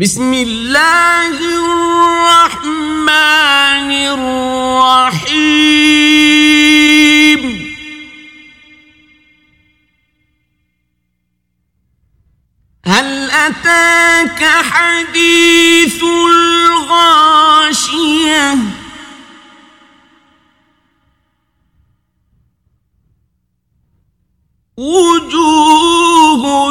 بسم اللہ الرحمن الرحیم هل أتاك حديث الغاشية؟ وجوه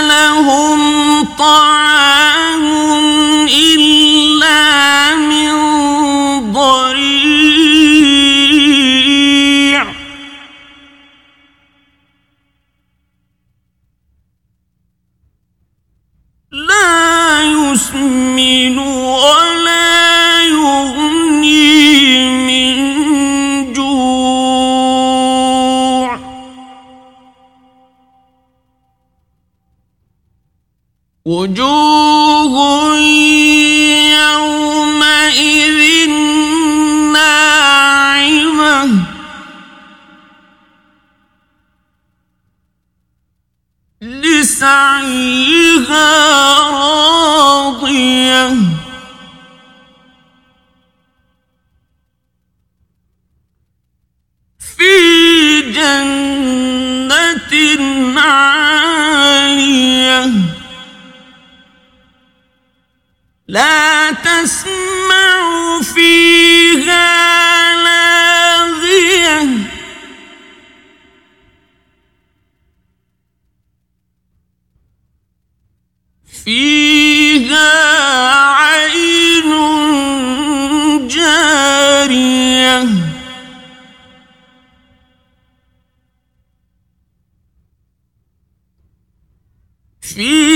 لهم طعام وجوه يومئذ ناعمة. لسعيها راضية. في جنة لا تسمع فيها لاغية. فيها عين جارية. فيها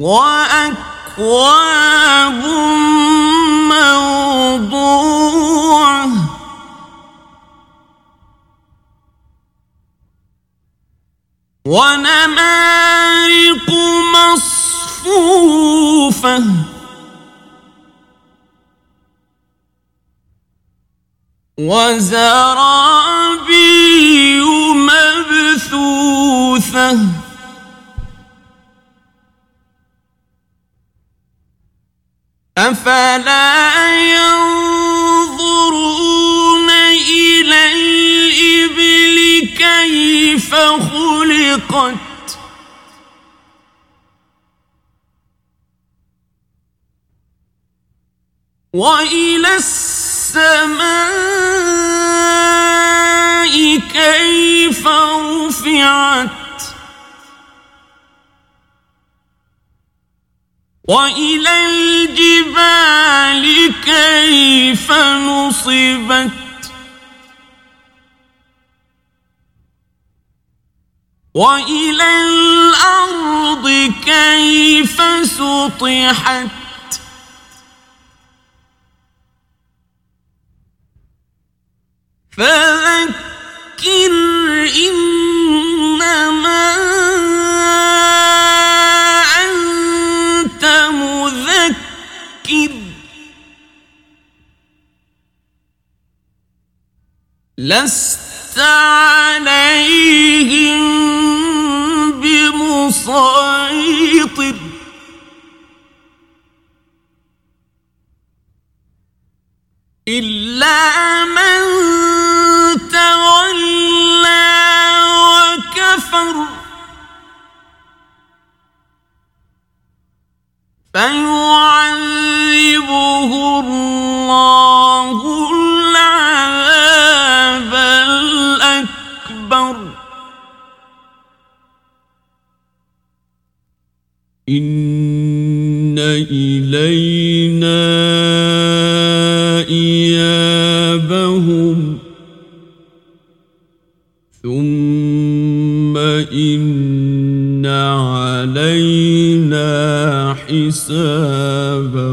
وأكواب موضوعة ونمارق مصفوفة وزرابي مبثوثة أفلا ينظرون إلى الإبل كيف خلقت؟ وإلى السماء وإلى الجبال كيف نصبت وإلى الأرض كيف سطحت فذكر لست عليهم بمسيطر إلا من تولى وكفر فيعذبه ان الینا ایابهم ثم ان علینا حسابهم